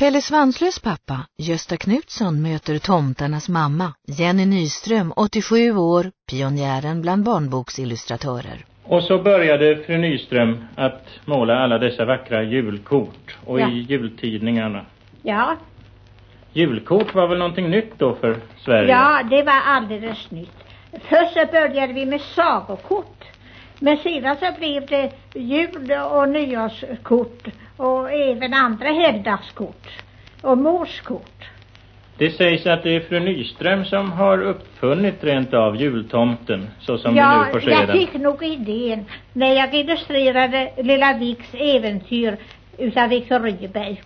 Pelle Svanslös pappa, Gösta Knutsson, möter tomtarnas mamma, Jenny Nyström, 87 år, pionjären bland barnboksillustratörer. Och så började fru Nyström att måla alla dessa vackra julkort och Ja. i jultidningarna. Ja, Julkort var väl någonting nytt då för Sverige? ja, det var alldeles nytt. Först så började vi med sagokort. Men sedan så blev det jul och nyårskort och även andra helgdagskort och morskort. Det sägs att det är fru Nyström som har uppfunnit rent av jultomten, så som vi ja, nu får se jag den. fick nog idén när jag illustrerade Lilla Vicks äventyr utav Viktor Rydberg.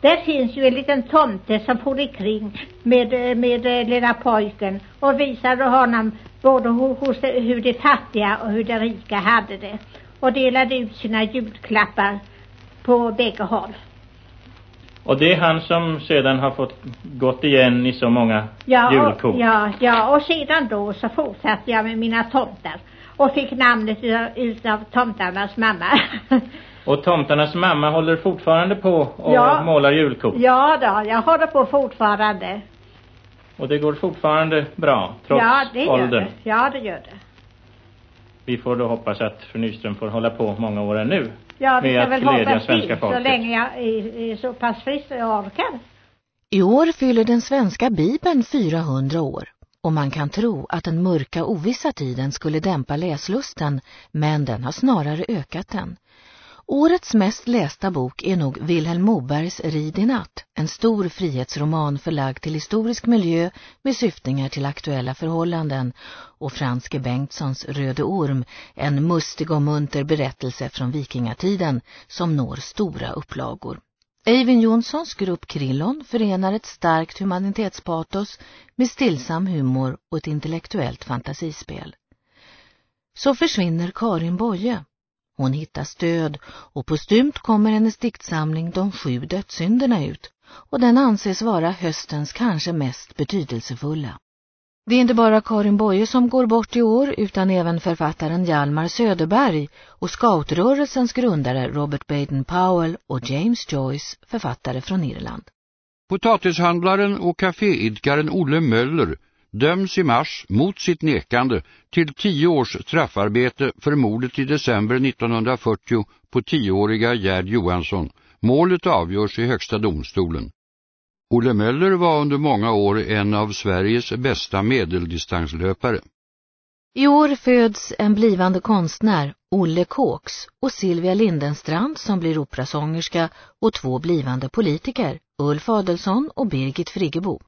Där finns ju en liten tomte som for ikring med, med eh, lilla pojken och visade honom både ho- hos hur de fattiga och hur de rika hade det. Och delade ut sina julklappar på bägge håll. Och det är han som sedan har fått gått igen i så många Ja, julkort. och, ja, ja, och sedan då så fortsatte jag med mina tomtar och fick namnet utav, tomtarnas mamma. Och tomtarnas mamma håller fortfarande på och Ja. målar julkort. ja då, jag håller på fortfarande. Och det går fortfarande bra, trots ja, det gör åldern. det. Ja, det gör det. Vi får då hoppas att fru Nyström får hålla på många år ännu. Ja, vi Med ska att väl hoppas svenska det så länge jag är, är så pass frisk och orkar. I år fyller den svenska bibeln 400 år och man kan tro att den mörka ovissa tiden skulle dämpa läslusten, men den har snarare ökat den. Årets mest lästa bok är nog Vilhelm Mobergs Rid i natt, en stor frihetsroman förlagd till historisk miljö med syftningar till aktuella förhållanden, och Frans G. Bengtssons Röde orm, en mustig och munter berättelse från vikingatiden som når stora upplagor. Eivind Jonssons grupp Krillon förenar ett starkt humanitetspatos med stillsam humor och ett intellektuellt fantasispel. Så försvinner Karin Boye. Hon hittar stöd och postumt kommer hennes diktsamling De sju dödssynderna ut och den anses vara höstens kanske mest betydelsefulla. Det är inte bara Karin Boye som går bort i år utan även författaren Hjalmar Söderberg och scoutrörelsens grundare Robert Baden-Powell och James Joyce, författare från Irland. Potatishandlaren och kaféidkaren Olle Möller döms i mars mot sitt nekande till tio års straffarbete för mordet i december 1940 på tioåriga Gerd Johansson. Målet avgörs i högsta domstolen. Olle Möller var under många år en av Sveriges bästa medeldistanslöpare. I år föds en blivande konstnär, Olle Kåks, och Silvia Lindenstrand som blir operasångerska och två blivande politiker, Ulf Adelsson och Birgit Friggebo.